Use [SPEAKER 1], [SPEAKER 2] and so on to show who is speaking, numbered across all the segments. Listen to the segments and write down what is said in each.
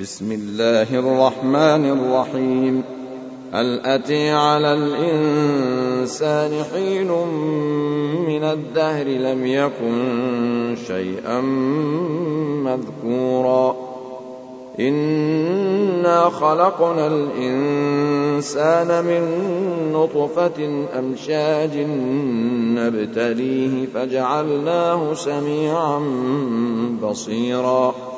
[SPEAKER 1] بسم الله الرحمن الرحيم. هل أتي على الإنسان حين من الدهر لم يكن شيئا مذكورا؟ إنا خلقنا الإنسان من نطفة أمشاج نبتليه فجعلناه سميعا بصيرا.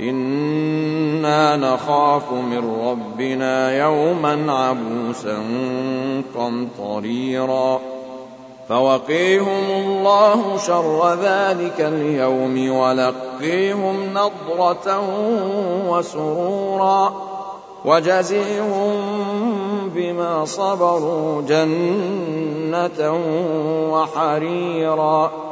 [SPEAKER 1] إنا نخاف من ربنا يوما عبوسا قمطريرا فوقيهم الله شر ذلك اليوم ولقيهم نضرة وسرورا وجزيهم بما صبروا جنة وحريرا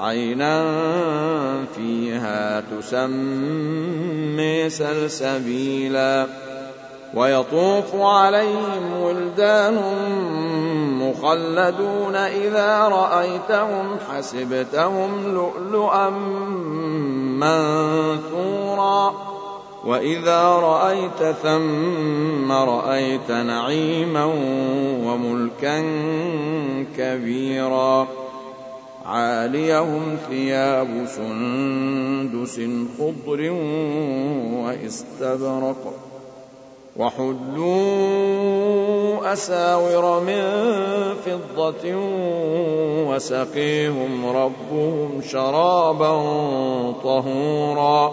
[SPEAKER 1] عينا فيها تسمي سلسبيلا ويطوف عليهم ولدان مخلدون إذا رأيتهم حسبتهم لؤلؤا منثورا وإذا رأيت ثم رأيت نعيما وملكا كبيرا عاليهم ثياب سندس خضر واستبرق وحلوا أساور من فضة وسقيهم ربهم شرابا طهورا.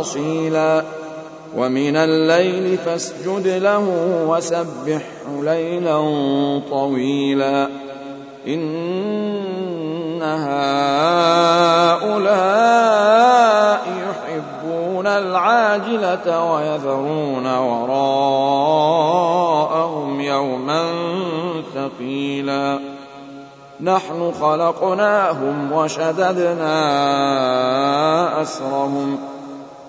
[SPEAKER 1] وأصيلا ومن الليل فاسجد له وسبحه ليلا طويلا إن هؤلاء يحبون العاجلة ويذرون وراءهم يوما ثقيلا نحن خلقناهم وشددنا أسرهم